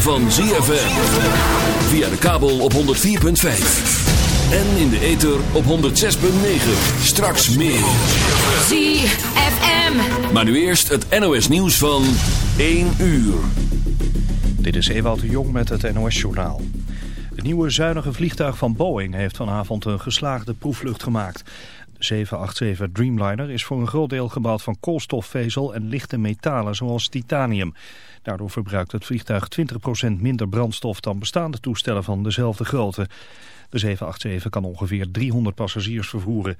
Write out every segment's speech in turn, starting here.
van ZFM. Via de kabel op 104.5. En in de ether op 106.9. Straks meer. ZFM. Maar nu eerst het NOS nieuws van 1 uur. Dit is Ewout de Jong met het NOS journaal. Het nieuwe zuinige vliegtuig van Boeing heeft vanavond een geslaagde proefvlucht gemaakt. De 787 Dreamliner is voor een groot deel gebouwd van koolstofvezel en lichte metalen zoals titanium. Daardoor verbruikt het vliegtuig 20% minder brandstof dan bestaande toestellen van dezelfde grootte. De 787 kan ongeveer 300 passagiers vervoeren.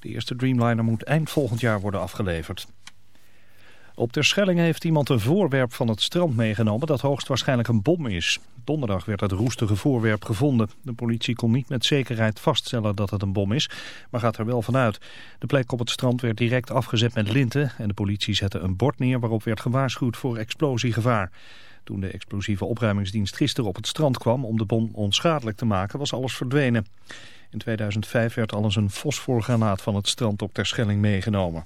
De eerste Dreamliner moet eind volgend jaar worden afgeleverd. Op Terschelling heeft iemand een voorwerp van het strand meegenomen dat hoogstwaarschijnlijk een bom is. Donderdag werd het roestige voorwerp gevonden. De politie kon niet met zekerheid vaststellen dat het een bom is, maar gaat er wel vanuit. De plek op het strand werd direct afgezet met linten en de politie zette een bord neer waarop werd gewaarschuwd voor explosiegevaar. Toen de explosieve opruimingsdienst gisteren op het strand kwam om de bom onschadelijk te maken was alles verdwenen. In 2005 werd al eens een fosforgranaat van het strand op Terschelling meegenomen.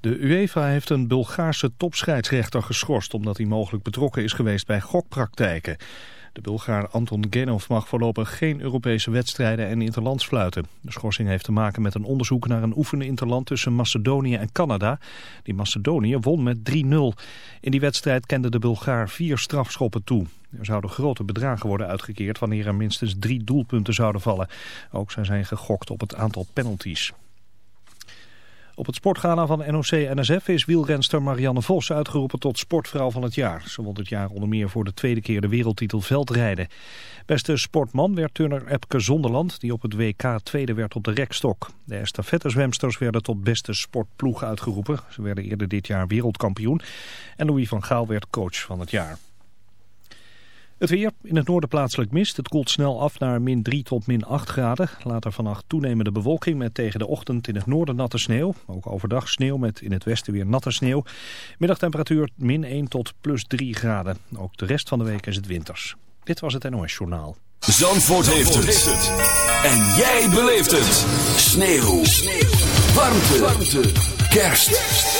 De UEFA heeft een Bulgaarse topscheidsrechter geschorst omdat hij mogelijk betrokken is geweest bij gokpraktijken. De Bulgaar Anton Genov mag voorlopig geen Europese wedstrijden en interlands fluiten. De schorsing heeft te maken met een onderzoek naar een oefenen interland tussen Macedonië en Canada. Die Macedonië won met 3-0. In die wedstrijd kende de Bulgaar vier strafschoppen toe. Er zouden grote bedragen worden uitgekeerd wanneer er minstens drie doelpunten zouden vallen. Ook zijn zij gegokt op het aantal penalties. Op het sportgala van NOC-NSF is wielrenster Marianne Vos uitgeroepen tot sportvrouw van het jaar. Ze won het jaar onder meer voor de tweede keer de wereldtitel veldrijden. Beste sportman werd turner Epke Zonderland, die op het WK tweede werd op de rekstok. De estafettezwemsters werden tot beste sportploeg uitgeroepen. Ze werden eerder dit jaar wereldkampioen. En Louis van Gaal werd coach van het jaar. Het weer, in het noorden plaatselijk mist. Het koelt snel af naar min 3 tot min 8 graden. Later vannacht toenemende bewolking met tegen de ochtend in het noorden natte sneeuw. Ook overdag sneeuw met in het westen weer natte sneeuw. Middagtemperatuur min 1 tot plus 3 graden. Ook de rest van de week is het winters. Dit was het NOS Journaal. Zandvoort, heeft, het. En jij beleeft het. Sneeuw. sneeuw. Warmte. Warmte. Kerst.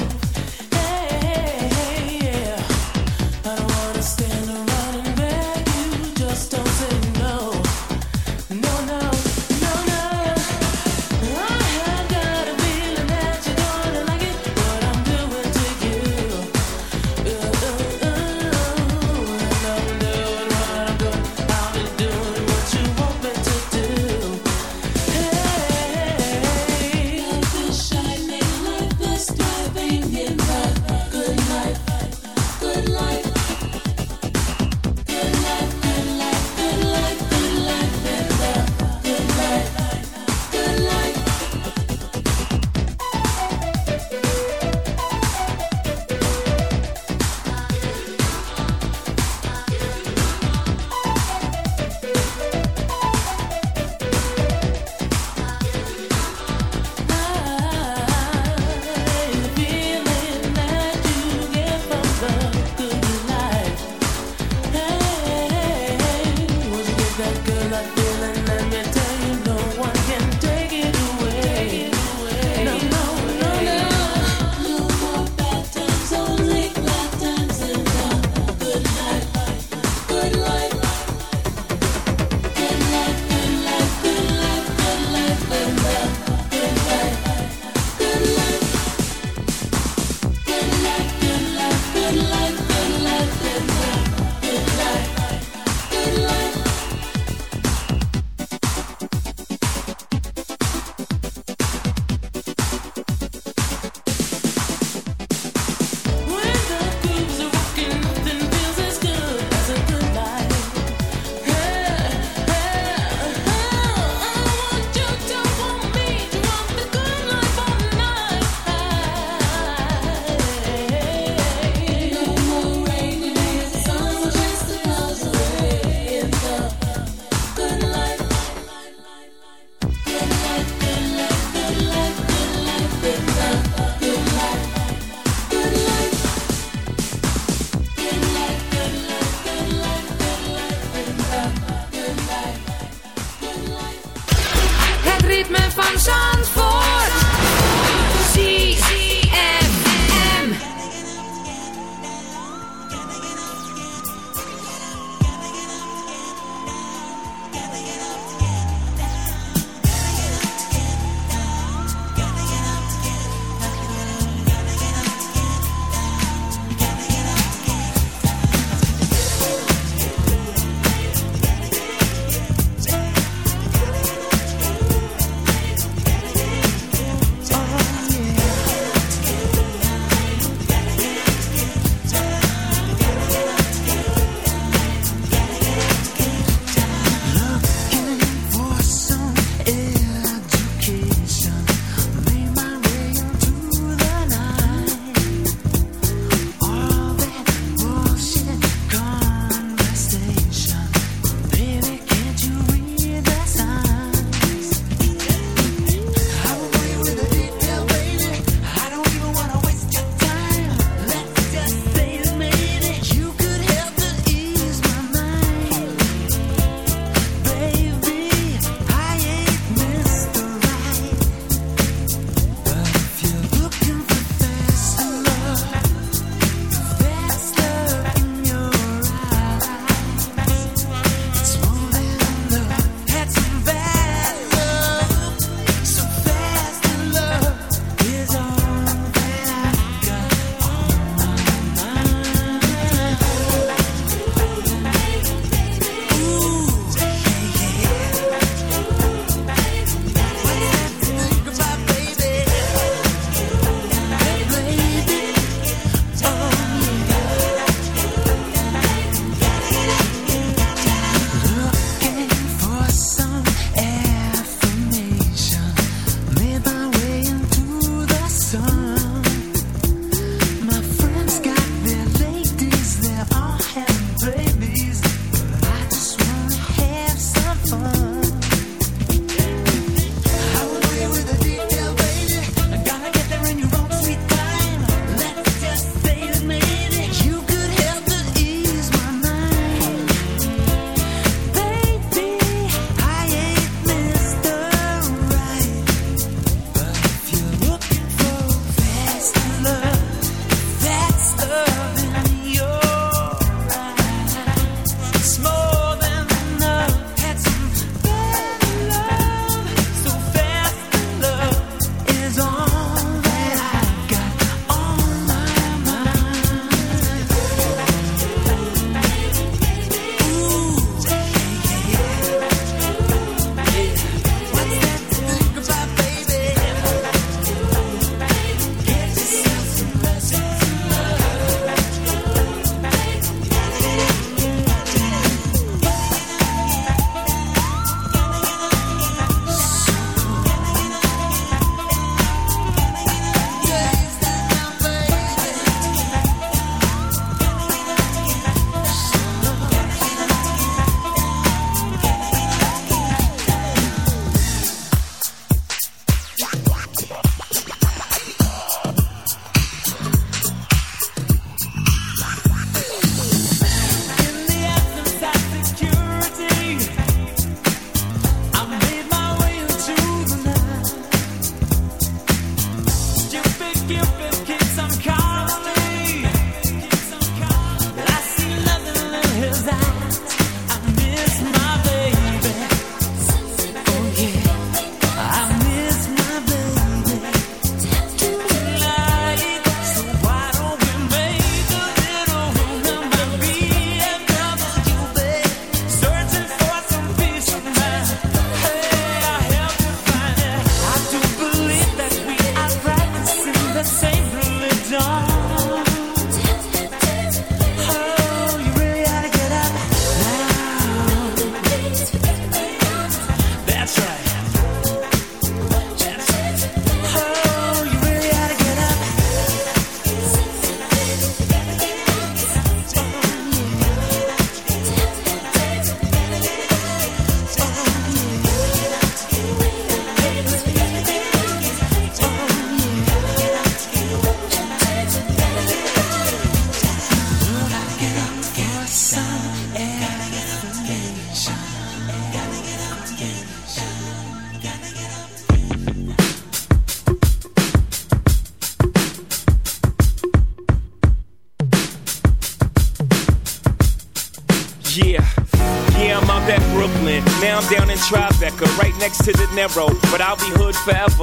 Next to the Narrow. But I'll be hood forever.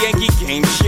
Yankee game show.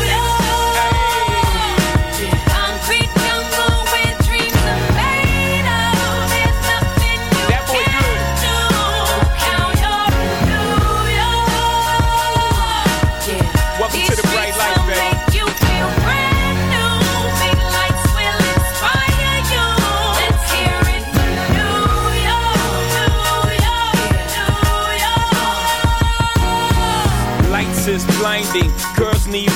me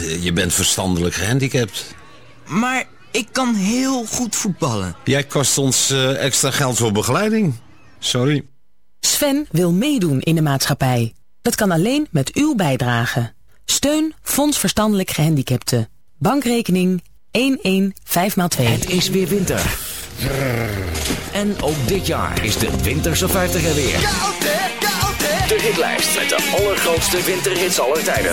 Niet. Je bent verstandelijk gehandicapt. Maar ik kan heel goed voetballen. Jij kost ons uh, extra geld voor begeleiding. Sorry. Sven wil meedoen in de maatschappij. Dat kan alleen met uw bijdrage. Steun Fonds Verstandelijk Gehandicapten. Bankrekening 115x2. Het is weer winter. En ook dit jaar is de Winterse 50 er weer. De hitlijst met de allergrootste winterhits aller tijden.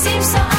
seems so